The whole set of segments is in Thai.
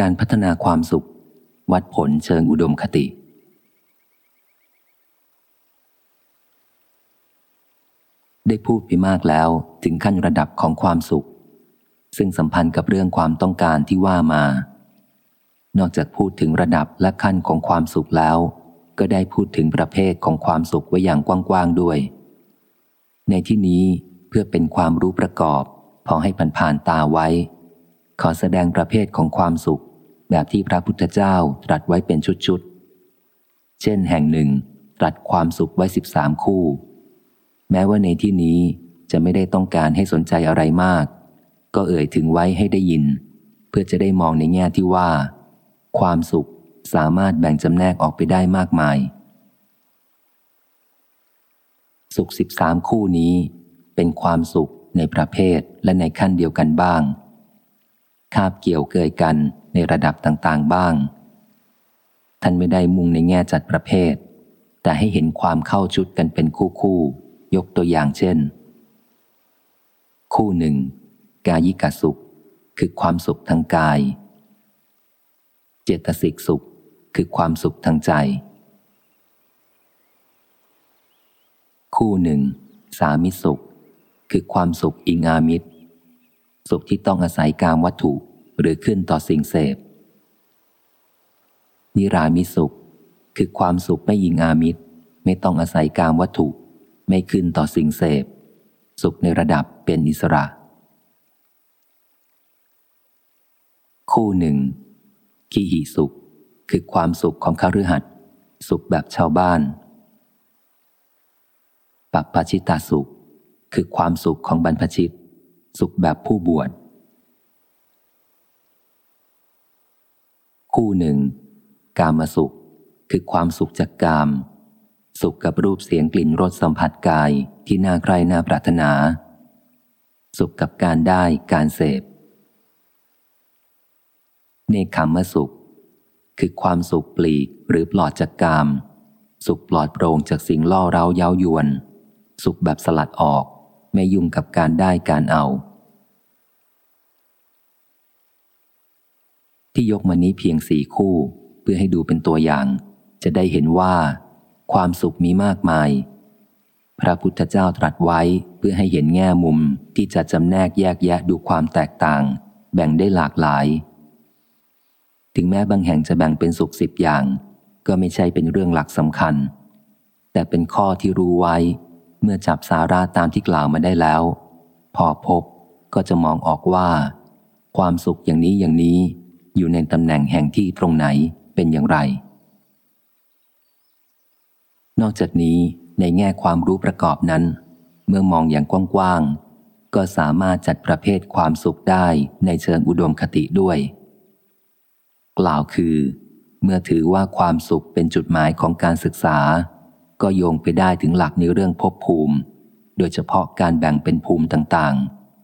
การพัฒนาความสุข วัดผลเชิงอุดมคติ ได้พูดไปมากแล้วถึงขั้นระดับของความสุข ซึ่งสัมพันธ์กับเรื่องความต้องการที่ว่ามา นอกจากพูดถึงระดับและขั้นของความสุขแล้ว ก็ได้พูดถึงประเภทของความสุขไว้อย่างกว้างๆด้วย ในที่นี้เพื่อเป็นความรู้ประกอบ พอให้ผ่านๆตาไว้ขอแสดงประเภทของความสุข แบบที่พระพุทธเจ้าตรัสไว้เป็นชุดๆ เช่นแห่งหนึ่ง ตรัสความสุขไว้สิบสามคู่ แม้ว่าในที่นี้จะไม่ได้ต้องการให้สนใจอะไรมาก ก็เอ่ยถึงไว้ให้ได้ยิน เพื่อจะได้มองในแง่ที่ว่า ความสุขสามารถแบ่งจำแนกออกไปได้มากมาย สุขสิบสามคู่นี้ เป็นความสุขในประเภทและในขั้นเดียวกันบ้าง คาบเกี่ยวเกยกัน ในระดับต่างๆ บ้าง ท่านไม่ได้มุ่งในแง่จัดประเภท แต่ให้เห็นความเข้าชุดกันเป็นคู่คู่ ยกตัวอย่างเช่น คู่หนึ่ง กายิกสุข คือความสุขทางกาย เจตสิกสุข คือความสุขทางใจ คู่หนึ่ง สามิสุข คือความสุขอิงอามิตร สุขที่ต้องอาศัยการวัตถุ หรือขึ้นต่อสิ่งเสพ นิรามิสุข คือความสุขไม่ยิงอามิตร ไม่ต้องอาศัยการวัตถุ ไม่ขึ้นต่อสิ่งเสพ สุขในระดับเป็นอิสระ คู่หนึ่งขีหิสุข คือความสุขของคาฤหัสถ์สุขแบบชาวบ้านปัปปชิตาสุข คือความสุขของบรรพชิต สุขแบบผู้บวช คู่หนึ่ง กามสุข คือความสุขจากกาม สุขกับรูปเสียงกลิ่นรสสัมผัสกายที่น่าใคร่น่าปรารถนา สุขกับการได้การเสพเนคขมสุข คือความสุขปลีกหรือปลอดจากกาม สุขปลอดโปร่งจากสิ่งล่อเร้าเย้ายวน สุขแบบสลัดออก ไม่ยุ่งกับการได้การเอา ที่ยกมานี้เพียงสี่คู่ เพื่อให้ดูเป็นตัวอย่าง จะได้เห็นว่า ความสุขมีมากมาย พระพุทธเจ้าตรัสไว้เพื่อให้เห็นแง่มุมที่จะจำแนกแยกแยะดูความแตกต่าง แบ่งได้หลากหลาย ถึงแม้บางแห่งจะแบ่งเป็นสุขสิบอย่าง ก็ไม่ใช่เป็นเรื่องหลักสำคัญ แต่เป็นข้อที่รู้ไว้ เมื่อจับสาราตามที่กล่าวมาได้แล้ว พอพบก็จะมองออกว่า ความสุขอย่างนี้อย่างนี้ อยู่ในตำแหน่งแห่งที่ตรงไหนเป็นอย่างไร นอกจากนี้ในแง่ความรู้ประกอบนั้น เมื่อมองอย่างกว้างๆ ก็สามารถจัดประเภทความสุขได้ในเชิงอุดมคติด้วย กล่าวคือ เมื่อถือว่าความสุขเป็นจุดหมายของการศึกษา ก็โยงไปได้ถึงหลักในเรื่องภพภูมิ โดยเฉพาะการแบ่งเป็นภูมิต่าง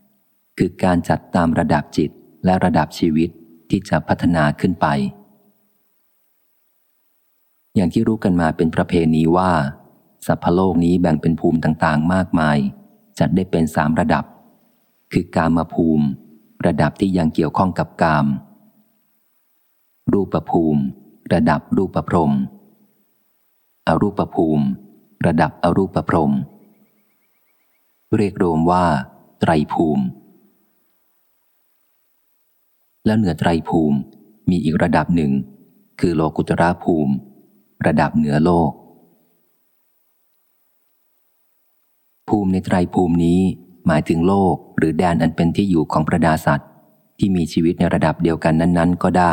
ๆ คือการจัดตามระดับจิตและระดับชีวิต ที่จะพัฒนาขึ้นไป อย่างที่รู้กันมาเป็นประเพณีว่า สัพพโลกนี้แบ่งเป็นภูมิต่างๆ มากมาย จัดได้เป็นสามระดับ คือกามภูมิ ระดับที่ยังเกี่ยวข้องกับกาม รูปภูมิ ระดับรูปพรมอรูปภูมิ ระดับอรูปพรมเรียกรวมว่า ไตรภูมิ แล้วเหนือไตรภูมิ มีอีกระดับหนึ่ง คือโลกุตระภูมิ ระดับเหนือโลก ภูมิในไตรภูมินี้หมายถึงโลกหรือแดนอันเป็นที่อยู่ของประดาสัตว์ ที่มีชีวิตในระดับเดียวกันนั้น ๆ ก็ได้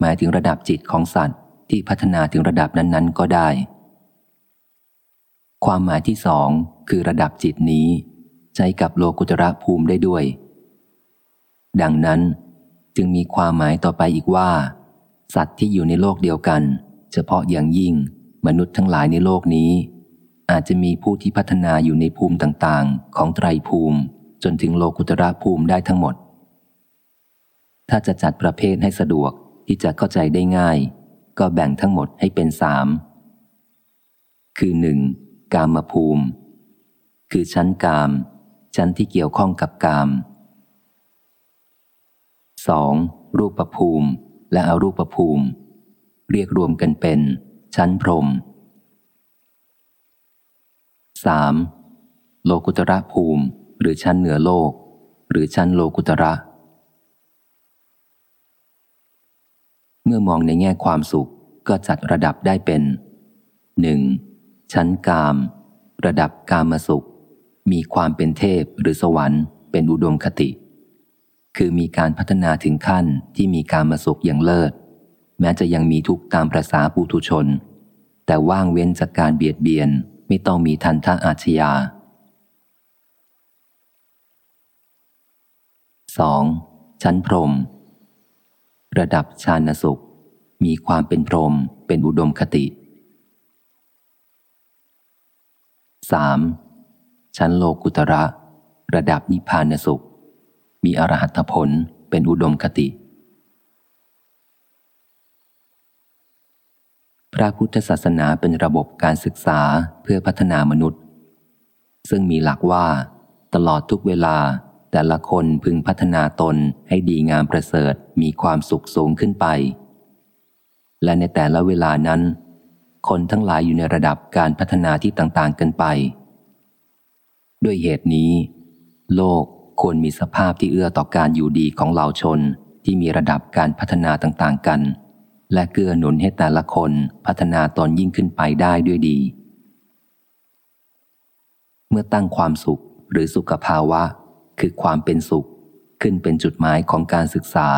หมายถึงระดับจิตของสัตว์ที่พัฒนาถึงระดับนั้น ๆ ก็ได้ ความหมายที่สองคือระดับจิตนี้ ใช้กับโลกุตระภูมิได้ด้วย ดังนั้นจึงมีความหมายต่อไปอีกว่า สัตว์ที่อยู่ในโลกเดียวกัน เฉพาะอย่างยิ่งมนุษย์ทั้งหลายในโลกนี้ อาจจะมีผู้ที่พัฒนาอยู่ในภูมิต่างๆ ของไตรภูมิ จนถึงโลกุตระภูมิได้ทั้งหมด ถ้าจะจัดประเภทให้สะดวกที่จะเข้าใจได้ง่าย ก็แบ่งทั้งหมดให้เป็นสามคือหนึ่งกามภูมิ คือชั้นกาม ชั้นที่เกี่ยวข้องกับกาม 2. รูปภูมิ และอรูปภูมิ เรียกรวมกันเป็น ชั้นพรม 3. โลกุตระภูมิ หรือชั้นเหนือโลก หรือชั้นโลกุตระ เมื่อมองในแง่ความสุขก็จัดระดับได้เป็น 1. ชั้นกาม ระดับกามสุข มีความเป็นเทพหรือสวรรค์ เป็นอุดมคติ คือมีการพัฒนาถึงขั้นที่มีการมาสุขอย่างเลิศ แม้จะยังมีทุกตามประษาปุถุชน แต่ว่างเว้นจากการเบียดเบียนไม่ต้องมีทันทะอาชญา 2. ชั้นพรม ระดับชานสุข มีความเป็นพรมเป็นอุดมคติ 3. ชั้นโลกุตระ ระดับนิพพานสุข มีอรหัตผลเป็นอุดมคติ พระพุทธศาสนาเป็นระบบการศึกษาเพื่อพัฒนามนุษย์ ซึ่งมีหลักว่า ตลอดทุกเวลาแต่ละคนพึงพัฒนาตนให้ดีงามประเสริฐมีความสุขสูงขึ้นไป และในแต่ละเวลานั้น คนทั้งหลายอยู่ในระดับการพัฒนาที่ต่างๆกันไป ด้วยเหตุนี้ โลก ควรมีสภาพที่เอื้อต่อการอยู่ดีของเหล่าชนที่มีระดับการพัฒนาต่างๆกัน และเกื้อหนุนให้แต่ละคนพัฒนาตนยิ่งขึ้นไปได้ด้วยดี เมื่อตั้งความสุขหรือสุขภาวะ คือความเป็นสุข ขึ้นเป็นจุดหมายของการศึกษา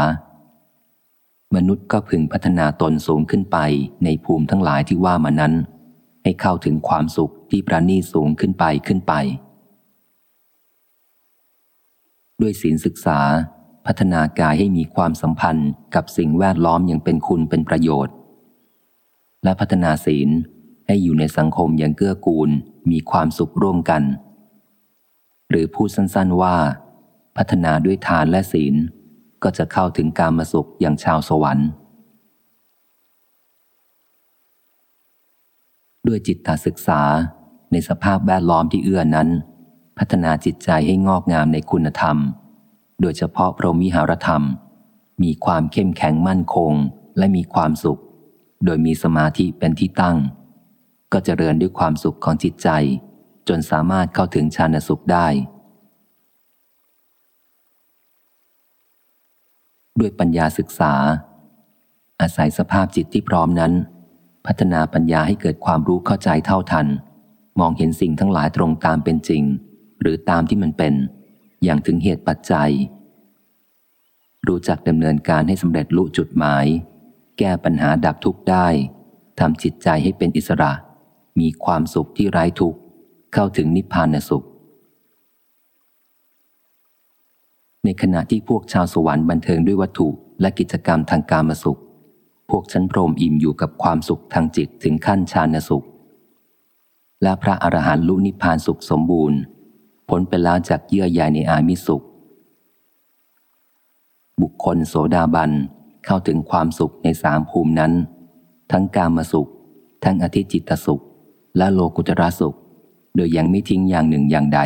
มนุษย์ก็พึงพัฒนาตนสูงขึ้นไปในภูมิทั้งหลายที่ว่ามานั้น ให้เข้าถึงความสุขที่ประณีสูงขึ้นไปขึ้นไป ด้วยศีลศึกษา พัฒนากายให้มีความสัมพันธ์กับสิ่งแวดล้อมอย่างเป็นคุณเป็นประโยชน์ และพัฒนาศีลให้อยู่ในสังคมอย่างเกื้อกูลมีความสุขร่วมกัน หรือพูดสั้นๆว่า พัฒนาด้วยทานและศีลก็จะเข้าถึงการมาสุขอย่างชาวสวรรค์ ด้วยจิตตศึกษาในสภาพแวดล้อมที่เอื้อนั้น พัฒนาจิตใจให้งอกงามในคุณธรรม โดยเฉพาะพรหมิหารธรรม มีความเข้มแข็งมั่นคงและมีความสุข โดยมีสมาธิเป็นที่ตั้ง ก็จเจริญด้วยความสุขของจิตใจ จนสามารถเข้าถึงฌานสุขได้ ด้วยปัญญาศึกษา อาศัยสภาพจิตที่พร้อมนั้น พัฒนาปัญญาให้เกิดความรู้เข้าใจเท่าทัน มองเห็นสิ่งทั้งหลายตรงตามเป็นจริง หรือตามที่มันเป็น อย่างถึงเหตุปัจจัย รู้จักดำเนินการให้สำเร็จลุจุดหมาย แก้ปัญหาดับทุกข์ได้ทำจิตใจให้เป็นอิสระ มีความสุขที่ไร้ทุกข์เข้าถึงนิพพานสุข ในขณะที่พวกชาวสวรรค์บันเทิงด้วยวัตถุและกิจกรรมทางการมสุข พวกชั้นพรหมอิ่มอยู่กับความสุขทางจิตถึงขั้นฌานสุข และพระอรหันต์ลุนิพพานสุขสมบูรณ์ พ้นไปแล้วจากเยื่อใยในอามิสุข บุคคลโสดาบันเข้าถึงความสุขในสามภูมินั้น ทั้งกามสุข ทั้งอธิจิตสุข และโลกุตระสุข โดยยังไม่ทิ้งอย่างหนึ่งอย่างใด